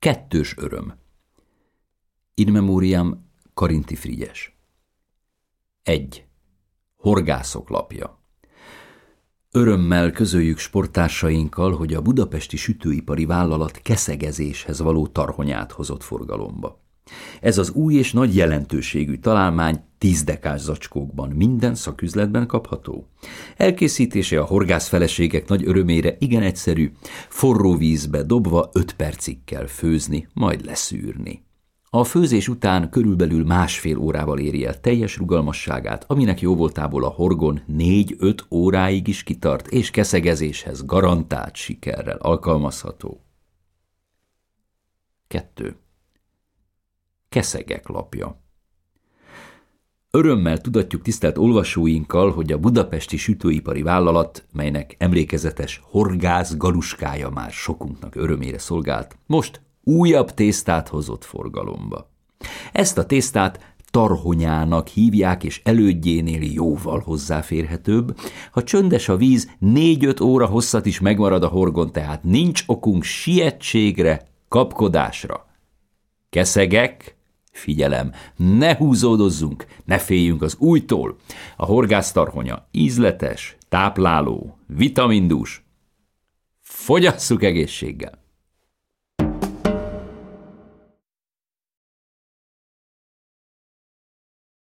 Kettős öröm. In memoriam Karinti Frigyes. 1. Horgászok lapja. Örömmel közöljük sporttársainkkal, hogy a budapesti sütőipari vállalat keszegezéshez való tarhonyát hozott forgalomba. Ez az új és nagy jelentőségű találmány tízdekás zacskókban minden szaküzletben kapható. Elkészítése a horgászfeleségek nagy örömére igen egyszerű, forró vízbe dobva öt percig kell főzni, majd leszűrni. A főzés után körülbelül másfél órával éri el teljes rugalmasságát, aminek jóvoltából a horgon négy-öt óráig is kitart, és keszegezéshez garantált sikerrel alkalmazható. 2. Keszegek lapja Örömmel tudatjuk tisztelt olvasóinkkal, hogy a budapesti sütőipari vállalat, melynek emlékezetes horgász galuskája már sokunknak örömére szolgált, most újabb tésztát hozott forgalomba. Ezt a tésztát tarhonyának hívják, és elődjénél jóval hozzáférhetőbb. Ha csöndes a víz, négy-öt óra hosszat is megmarad a horgon, tehát nincs okunk sietségre, kapkodásra. Keszegek, figyelem, ne húzódozzunk, ne féljünk az újtól. A horgásztarhonya ízletes, tápláló, vitamindús. Fogyasszuk egészséggel!